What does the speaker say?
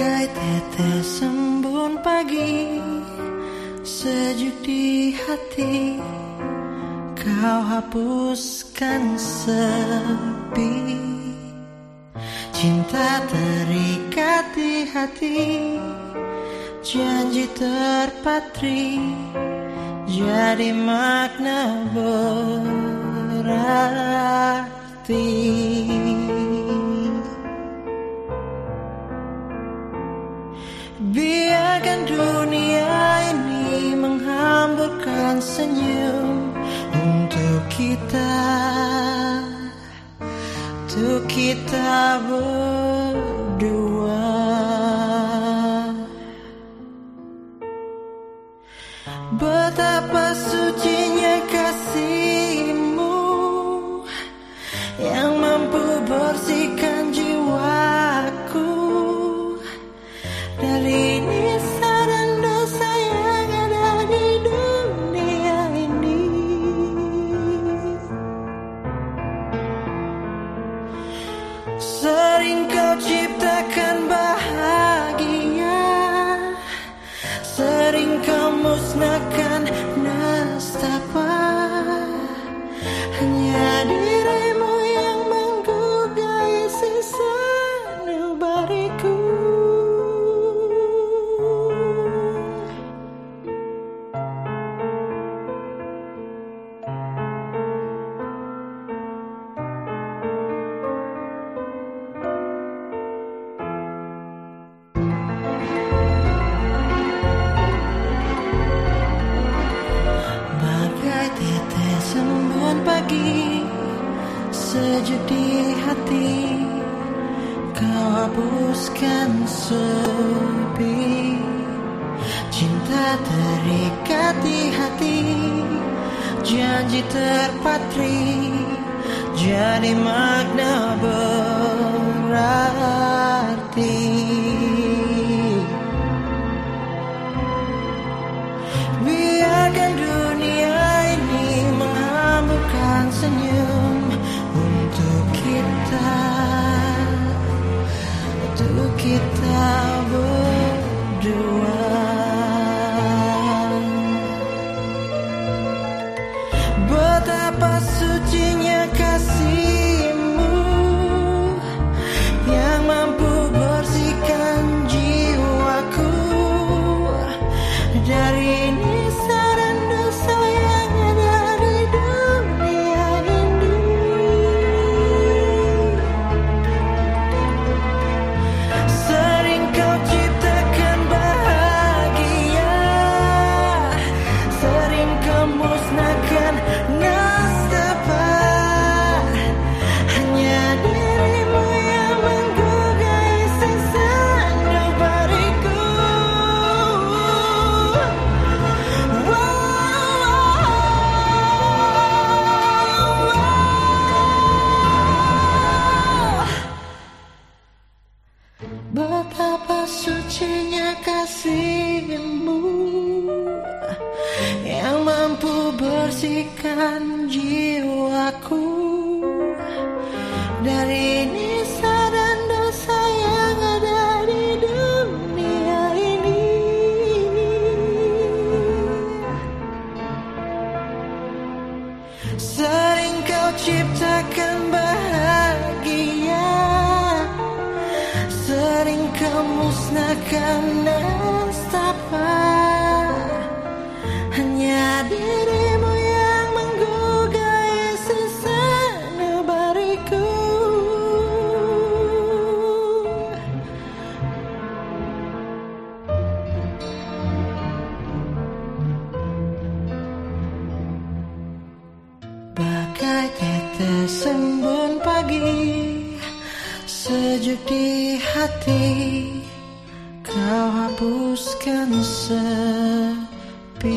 Bagai tetes embun pagi Sejuk di hati. Kau hapuskan sepi. Cinta terikat di hati Janji terpatri Jadi makna berarti Biarkan dunia ini menghamburkan senyum Untuk kita Untuk kita berdua. Betapa sucinya kasihmu Yang mampu bersihkan Sejuk di hati Kau hapuskan sepi. Cinta terikat di hati Janji terpatri Jadi makna berarti kasihmu Yang mampu bersihkan jiwaku Dari nisa dan dosa yang ada di dunia ini. Sering kau ciptakan Sering kau musnahkan nestapa. Hanya dirimu yang menggugai sisa nubariku Bagai tetes embun pagi Sejuk di hati Kau hapuskan sepi